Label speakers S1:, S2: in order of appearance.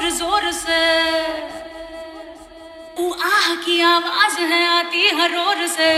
S1: ज़ोर ज़ोर से। ऊ आह की आवाज़ है आती हर रोर से।